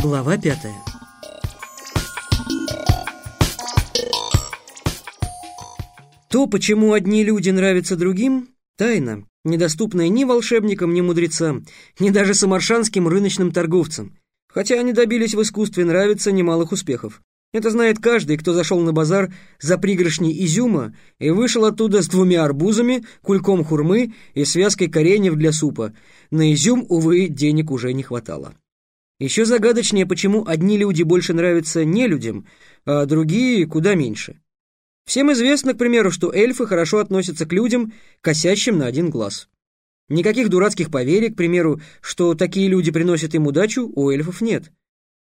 Глава пятая. То, почему одни люди нравятся другим, тайна, недоступная ни волшебникам, ни мудрецам, ни даже самаршанским рыночным торговцам, хотя они добились в искусстве нравиться немалых успехов. Это знает каждый, кто зашел на базар за пригоршней изюма и вышел оттуда с двумя арбузами, кульком хурмы и связкой кореньев для супа. На изюм, увы, денег уже не хватало. Еще загадочнее, почему одни люди больше нравятся не людям, а другие куда меньше. Всем известно, к примеру, что эльфы хорошо относятся к людям, косящим на один глаз. Никаких дурацких поверий, к примеру, что такие люди приносят им удачу, у эльфов нет.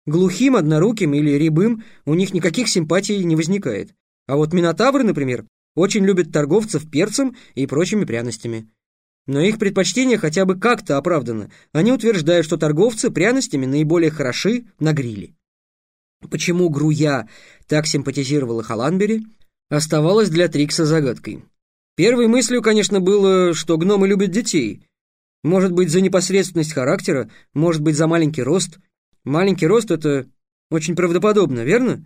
Глухим, одноруким или рябым у них никаких симпатий не возникает. А вот минотавры, например, очень любят торговцев перцем и прочими пряностями. Но их предпочтение хотя бы как-то оправдано. Они утверждают, что торговцы пряностями наиболее хороши на гриле. Почему Груя так симпатизировала Халанбери, оставалось для Трикса загадкой. Первой мыслью, конечно, было, что гномы любят детей. Может быть, за непосредственность характера, может быть, за маленький рост. Маленький рост — это очень правдоподобно, верно?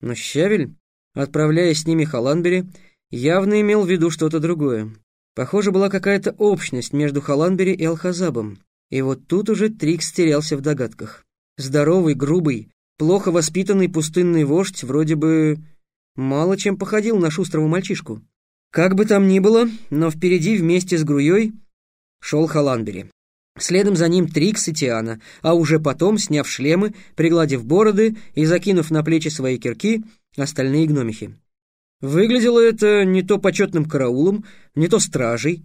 Но Щавель, отправляясь с ними Халанбери, явно имел в виду что-то другое. Похоже, была какая-то общность между Халанбери и Алхазабом. И вот тут уже Трикс терялся в догадках. Здоровый, грубый, плохо воспитанный пустынный вождь вроде бы мало чем походил на шустрого мальчишку. Как бы там ни было, но впереди вместе с Груей шел Халанбери. Следом за ним Трикс и Тиана, а уже потом, сняв шлемы, пригладив бороды и закинув на плечи свои кирки, остальные гномихи. Выглядело это не то почетным караулом, не то стражей,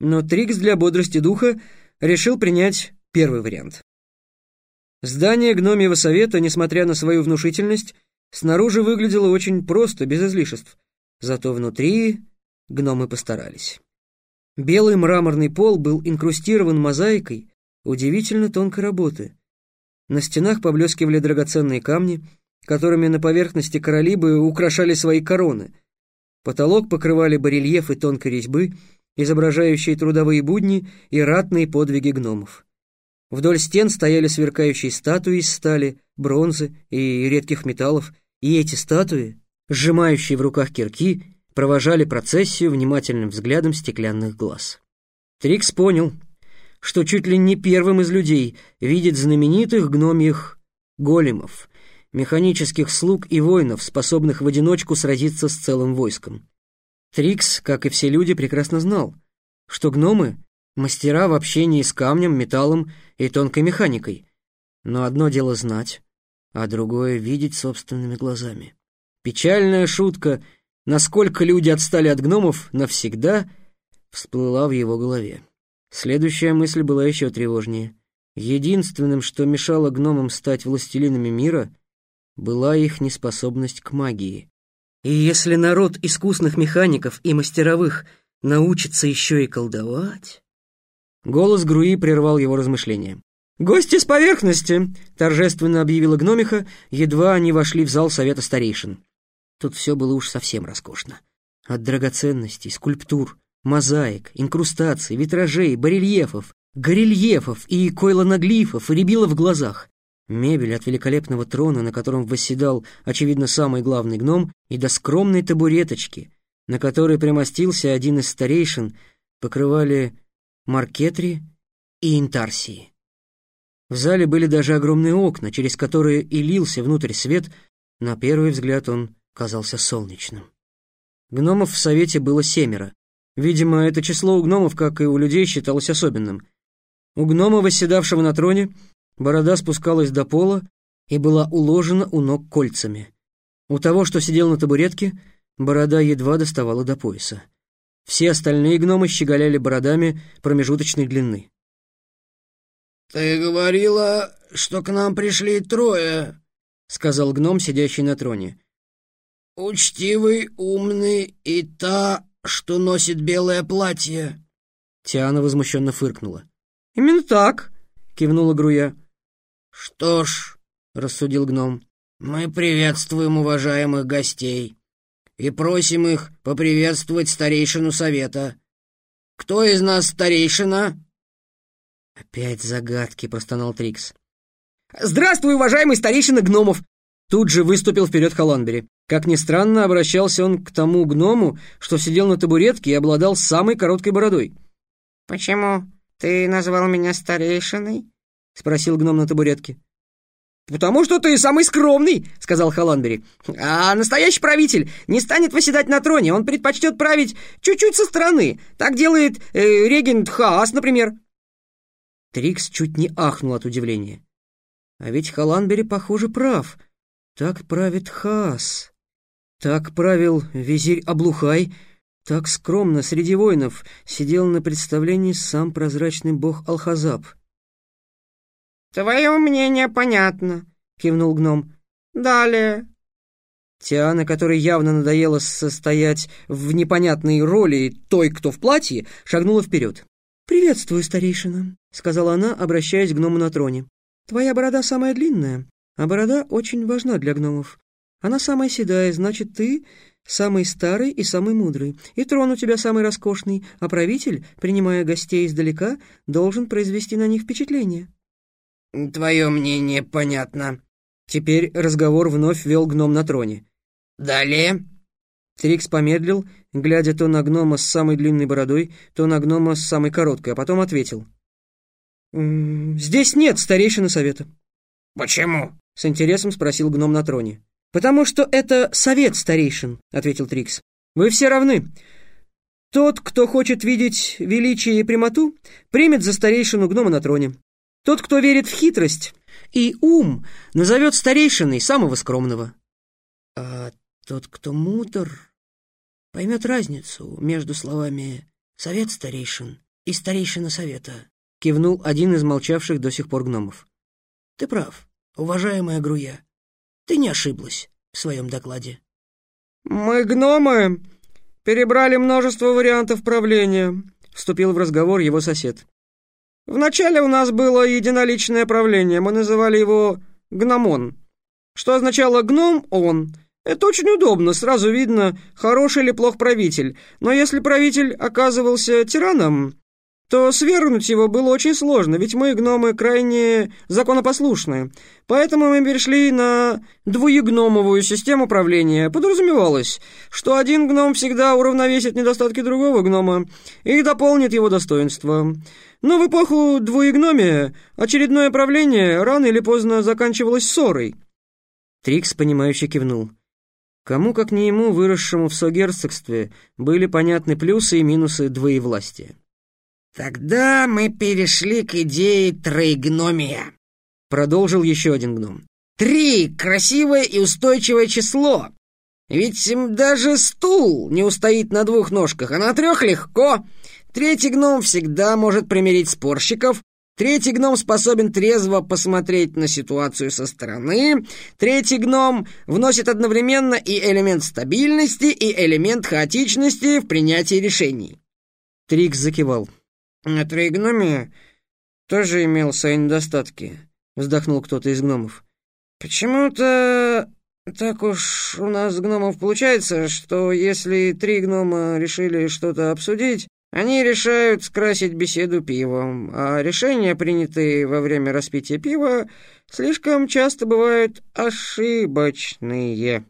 но Трикс для бодрости духа решил принять первый вариант. Здание гномьего совета, несмотря на свою внушительность, снаружи выглядело очень просто, без излишеств, зато внутри гномы постарались. Белый мраморный пол был инкрустирован мозаикой удивительно тонкой работы. На стенах поблескивали драгоценные камни — которыми на поверхности короли бы украшали свои короны. Потолок покрывали барельефы тонкой резьбы, изображающие трудовые будни и ратные подвиги гномов. Вдоль стен стояли сверкающие статуи из стали, бронзы и редких металлов, и эти статуи, сжимающие в руках кирки, провожали процессию внимательным взглядом стеклянных глаз. Трикс понял, что чуть ли не первым из людей видит знаменитых гномьих големов, механических слуг и воинов, способных в одиночку сразиться с целым войском. Трикс, как и все люди, прекрасно знал, что гномы — мастера в общении с камнем, металлом и тонкой механикой. Но одно дело знать, а другое — видеть собственными глазами. Печальная шутка, насколько люди отстали от гномов, навсегда всплыла в его голове. Следующая мысль была еще тревожнее. Единственным, что мешало гномам стать властелинами мира, была их неспособность к магии. И если народ искусных механиков и мастеровых научится еще и колдовать... Голос Груи прервал его размышления. «Гости с поверхности!» — торжественно объявила гномиха, едва они вошли в зал совета старейшин. Тут все было уж совсем роскошно. От драгоценностей, скульптур, мозаик, инкрустаций, витражей, барельефов, горельефов и койлоноглифов рябило в глазах. Мебель от великолепного трона, на котором восседал, очевидно, самый главный гном, и до скромной табуреточки, на которой примостился один из старейшин, покрывали маркетри и интарсии. В зале были даже огромные окна, через которые и лился внутрь свет, на первый взгляд он казался солнечным. Гномов в совете было семеро. Видимо, это число у гномов, как и у людей, считалось особенным. У гнома, восседавшего на троне, Борода спускалась до пола и была уложена у ног кольцами. У того, что сидел на табуретке, борода едва доставала до пояса. Все остальные гномы щеголяли бородами промежуточной длины. «Ты говорила, что к нам пришли трое», — сказал гном, сидящий на троне. «Учтивый, умный и та, что носит белое платье». Тиана возмущенно фыркнула. «Именно так», — кивнула Груя. «Что ж», — рассудил гном, — «мы приветствуем уважаемых гостей и просим их поприветствовать старейшину совета. Кто из нас старейшина?» «Опять загадки», — простонал Трикс. Здравствуй, уважаемый старейшина гномов!» Тут же выступил вперед Халанбери. Как ни странно, обращался он к тому гному, что сидел на табуретке и обладал самой короткой бородой. «Почему ты назвал меня старейшиной?» — спросил гном на табуретке. «Потому что ты самый скромный», — сказал Халанбери. «А настоящий правитель не станет восседать на троне, он предпочтет править чуть-чуть со стороны. Так делает э, регент Хаас, например». Трикс чуть не ахнул от удивления. А ведь Халанбери, похоже, прав. Так правит Хаас. Так правил визирь Аблухай. Так скромно среди воинов сидел на представлении сам прозрачный бог Алхазаб. «Твое мнение понятно», — кивнул гном. «Далее». Тиана, которой явно надоело состоять в непонятной роли той, кто в платье, шагнула вперед. «Приветствую, старейшина», — сказала она, обращаясь к гному на троне. Твоя борода самая длинная, а борода очень важна для гномов. Она самая седая, значит, ты самый старый и самый мудрый, и трон у тебя самый роскошный, а правитель, принимая гостей издалека, должен произвести на них впечатление». «Твое мнение понятно». Теперь разговор вновь вел гном на троне. «Далее?» Трикс помедлил, глядя то на гнома с самой длинной бородой, то на гнома с самой короткой, а потом ответил. «Здесь нет старейшины совета». «Почему?» — с интересом спросил гном на троне. «Потому что это совет старейшин», — ответил Трикс. «Вы все равны. Тот, кто хочет видеть величие и прямоту, примет за старейшину гнома на троне. Тот, кто верит в хитрость и ум, назовет старейшиной самого скромного. А тот, кто мудр, поймет разницу между словами «совет старейшин» и «старейшина совета». — кивнул один из молчавших до сих пор гномов. «Ты прав, уважаемая Груя. Ты не ошиблась в своем докладе». «Мы, гномы, перебрали множество вариантов правления», — вступил в разговор его сосед. «Вначале у нас было единоличное правление, мы называли его «гномон», что означало «гном-он». Это очень удобно, сразу видно, хороший или плох правитель. Но если правитель оказывался тираном, то свергнуть его было очень сложно, ведь мы, гномы, крайне законопослушные. Поэтому мы перешли на двуегномовую систему правления. Подразумевалось, что один гном всегда уравновесит недостатки другого гнома и дополнит его достоинства. Но в эпоху двуегномия очередное правление рано или поздно заканчивалось ссорой. Трикс, понимающе кивнул. Кому, как не ему, выросшему в согерцогстве, были понятны плюсы и минусы двоевластия. «Тогда мы перешли к идее троегномия», — продолжил еще один гном. «Три — красивое и устойчивое число. Ведь даже стул не устоит на двух ножках, а на трех легко. Третий гном всегда может примирить спорщиков, Третий гном способен трезво посмотреть на ситуацию со стороны. Третий гном вносит одновременно и элемент стабильности, и элемент хаотичности в принятии решений. Трикс закивал. «Троегномия тоже имел свои недостатки», — вздохнул кто-то из гномов. «Почему-то так уж у нас гномов получается, что если три гнома решили что-то обсудить, они решают скрасить беседу пивом, а решения, принятые во время распития пива, слишком часто бывают ошибочные».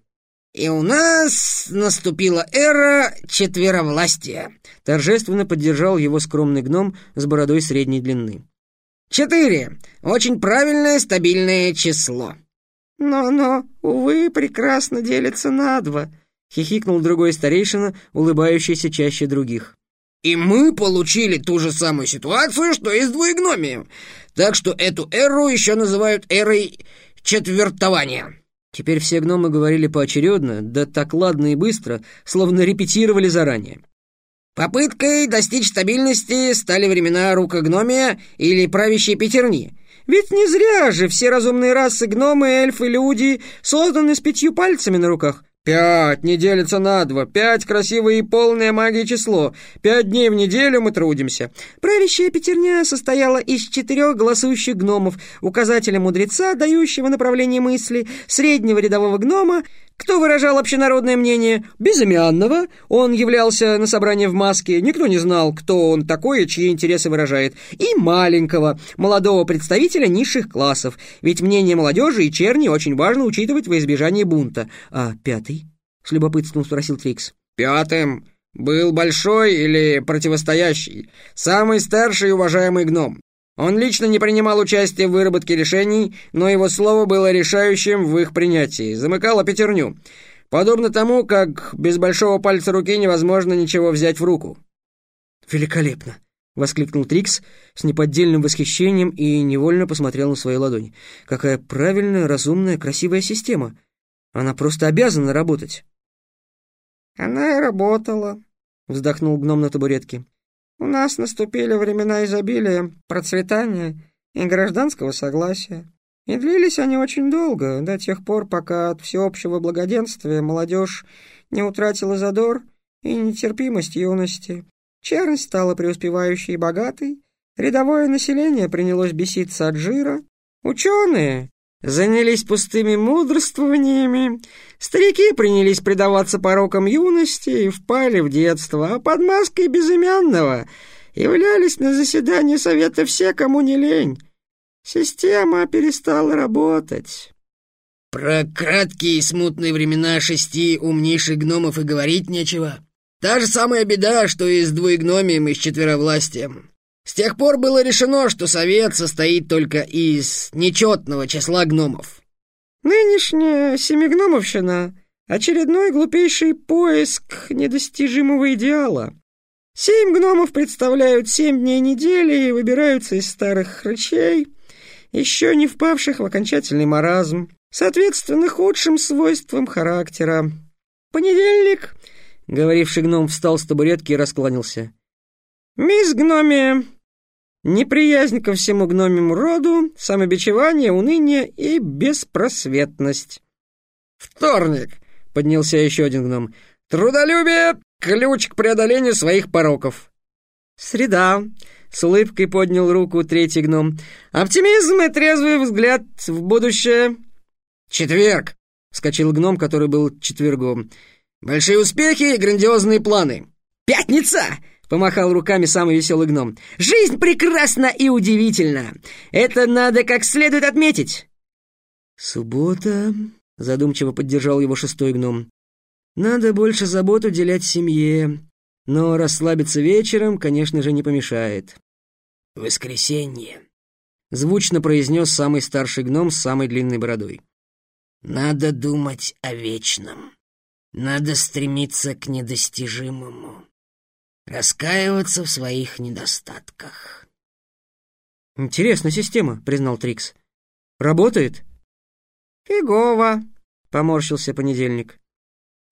«И у нас наступила эра четверовластия», — торжественно поддержал его скромный гном с бородой средней длины. «Четыре. Очень правильное стабильное число». «Но-но, увы, прекрасно делится на два», — хихикнул другой старейшина, улыбающийся чаще других. «И мы получили ту же самую ситуацию, что и с двоегномием, так что эту эру еще называют эрой четвертования». Теперь все гномы говорили поочередно, да так ладно и быстро, словно репетировали заранее. Попыткой достичь стабильности стали времена рукогномия или правящей пятерни. Ведь не зря же все разумные расы гномы, эльфы, люди созданы с пятью пальцами на руках. Пять не делится на два. Пять — красивое и полное магии число. Пять дней в неделю мы трудимся. Правящая пятерня состояла из четырех голосующих гномов, указателя мудреца, дающего направление мысли, среднего рядового гнома, Кто выражал общенародное мнение? Безымянного. Он являлся на собрании в маске. Никто не знал, кто он такой и чьи интересы выражает. И маленького, молодого представителя низших классов. Ведь мнение молодежи и черни очень важно учитывать во избежание бунта. А пятый? С любопытством спросил Трикс. Пятым был большой или противостоящий, самый старший уважаемый гном. Он лично не принимал участия в выработке решений, но его слово было решающим в их принятии, замыкало пятерню. Подобно тому, как без большого пальца руки невозможно ничего взять в руку. «Великолепно!» — воскликнул Трикс с неподдельным восхищением и невольно посмотрел на свою ладонь. «Какая правильная, разумная, красивая система! Она просто обязана работать!» «Она и работала», — вздохнул гном на табуретке. У нас наступили времена изобилия, процветания и гражданского согласия. И длились они очень долго, до тех пор, пока от всеобщего благоденствия молодежь не утратила задор и нетерпимость юности. Чернь стала преуспевающей и богатой, рядовое население принялось беситься от жира, ученые занялись пустыми мудрствованиями, старики принялись предаваться порокам юности и впали в детство, а под маской безымянного являлись на заседание совета все, кому не лень. Система перестала работать. Про краткие и смутные времена шести умнейших гномов и говорить нечего. Та же самая беда, что и с двуегномием и с четверовластием. С тех пор было решено, что совет состоит только из нечетного числа гномов. Нынешняя семигномовщина — очередной глупейший поиск недостижимого идеала. Семь гномов представляют семь дней недели и выбираются из старых хрычей, еще не впавших в окончательный маразм, соответственно худшим свойствам характера. Понедельник, говоривший гном встал с табуретки и раскланялся. «Мисс Гномия, неприязнь ко всему гномему роду, самобичевание, уныние и беспросветность. «Вторник!» — поднялся еще один гном. «Трудолюбие — ключ к преодолению своих пороков». «Среда!» — с улыбкой поднял руку третий гном. «Оптимизм и трезвый взгляд в будущее». «Четверг!» — вскочил гном, который был четвергом. «Большие успехи и грандиозные планы». «Пятница!» Помахал руками самый веселый гном. «Жизнь прекрасна и удивительна! Это надо как следует отметить!» «Суббота», — задумчиво поддержал его шестой гном. «Надо больше забот уделять семье, но расслабиться вечером, конечно же, не помешает». «Воскресенье», — звучно произнес самый старший гном с самой длинной бородой. «Надо думать о вечном. Надо стремиться к недостижимому раскаиваться в своих недостатках. «Интересная система», — признал Трикс. «Работает?» «Фигово», — поморщился понедельник.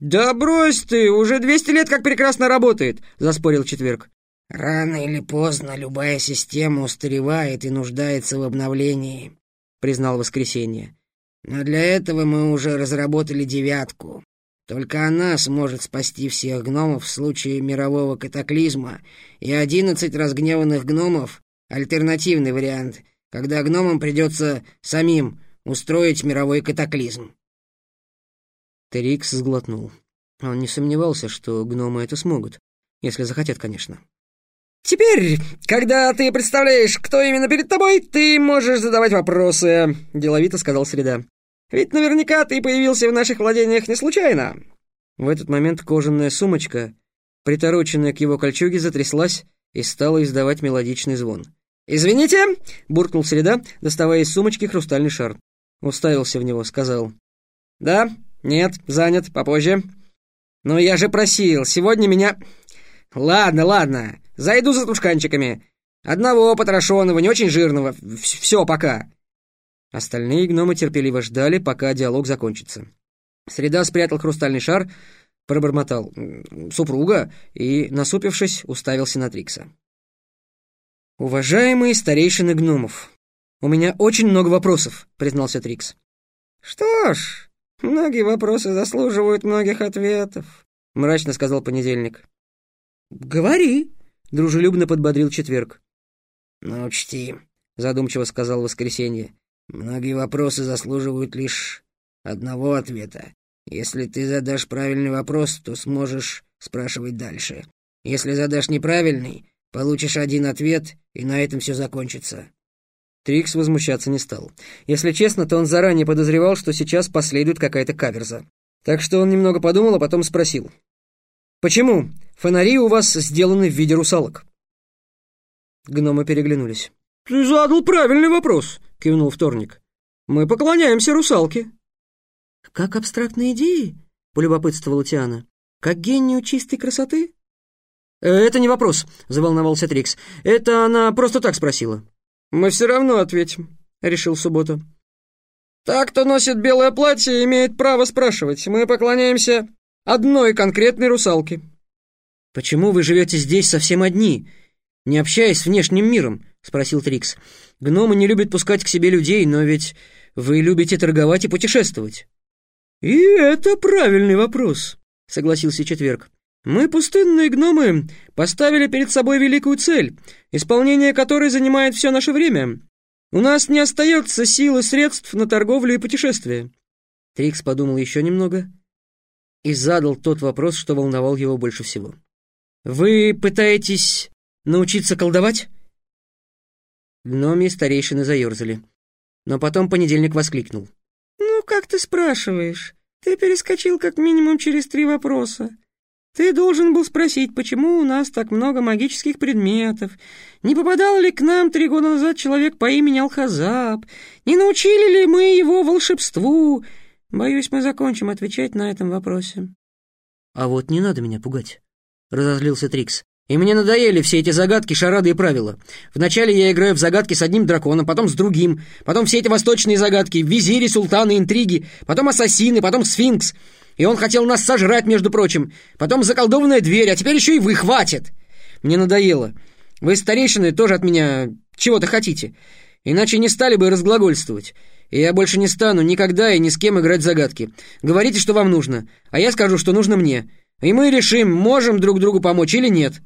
«Да брось ты, уже двести лет как прекрасно работает», — заспорил четверг. «Рано или поздно любая система устаревает и нуждается в обновлении», — признал воскресенье. «Но для этого мы уже разработали девятку. Только она сможет спасти всех гномов в случае мирового катаклизма, и одиннадцать разгневанных гномов — альтернативный вариант, когда гномам придется самим устроить мировой катаклизм. Терикс сглотнул. Он не сомневался, что гномы это смогут, если захотят, конечно. «Теперь, когда ты представляешь, кто именно перед тобой, ты можешь задавать вопросы», — деловито сказал Среда. Ведь наверняка ты появился в наших владениях не случайно». В этот момент кожаная сумочка, притороченная к его кольчуге, затряслась и стала издавать мелодичный звон. «Извините!» — буркнул Среда, доставая из сумочки хрустальный шар. Уставился в него, сказал. «Да, нет, занят, попозже. Но я же просил, сегодня меня... Ладно, ладно, зайду за тушканчиками. Одного потрошенного, не очень жирного. Все, пока». Остальные гномы терпеливо ждали, пока диалог закончится. Среда спрятал хрустальный шар, пробормотал «супруга» и, насупившись, уставился на Трикса. «Уважаемые старейшины гномов, у меня очень много вопросов», — признался Трикс. «Что ж, многие вопросы заслуживают многих ответов», — мрачно сказал Понедельник. «Говори», — дружелюбно подбодрил Четверг. «Ну, учти», — задумчиво сказал Воскресенье, Многие вопросы заслуживают лишь одного ответа. Если ты задашь правильный вопрос, то сможешь спрашивать дальше. Если задашь неправильный, получишь один ответ, и на этом все закончится». Трикс возмущаться не стал. Если честно, то он заранее подозревал, что сейчас последует какая-то каверза. Так что он немного подумал, а потом спросил. «Почему фонари у вас сделаны в виде русалок?» Гномы переглянулись. «Ты задал правильный вопрос», — кивнул вторник. «Мы поклоняемся русалке». «Как абстрактные идеи?» — полюбопытствовала Тиана. «Как гению чистой красоты?» «Э, «Это не вопрос», — заволновался Трикс. «Это она просто так спросила». «Мы все равно ответим», — решил Суббота. «Так, кто носит белое платье, имеет право спрашивать. Мы поклоняемся одной конкретной русалке». «Почему вы живете здесь совсем одни, не общаясь с внешним миром?» — спросил Трикс. «Гномы не любят пускать к себе людей, но ведь вы любите торговать и путешествовать». «И это правильный вопрос», — согласился Четверг. Мы, пустынные гномы, поставили перед собой великую цель, исполнение которой занимает все наше время. У нас не остается сил и средств на торговлю и путешествия». Трикс подумал еще немного и задал тот вопрос, что волновал его больше всего. «Вы пытаетесь научиться колдовать?» Гноми старейшины заерзали. Но потом понедельник воскликнул. «Ну, как ты спрашиваешь? Ты перескочил как минимум через три вопроса. Ты должен был спросить, почему у нас так много магических предметов. Не попадал ли к нам три года назад человек по имени Алхазаб? Не научили ли мы его волшебству? Боюсь, мы закончим отвечать на этом вопросе. А вот не надо меня пугать, разозлился Трикс. И мне надоели все эти загадки, шарады и правила. Вначале я играю в загадки с одним драконом, потом с другим, потом все эти восточные загадки, визири, султаны, интриги, потом ассасины, потом сфинкс. И он хотел нас сожрать, между прочим. Потом заколдованная дверь, а теперь еще и вы, хватит! Мне надоело. Вы, старейшины, тоже от меня чего-то хотите. Иначе не стали бы разглагольствовать. И я больше не стану никогда и ни с кем играть в загадки. Говорите, что вам нужно, а я скажу, что нужно мне. И мы решим, можем друг другу помочь или нет».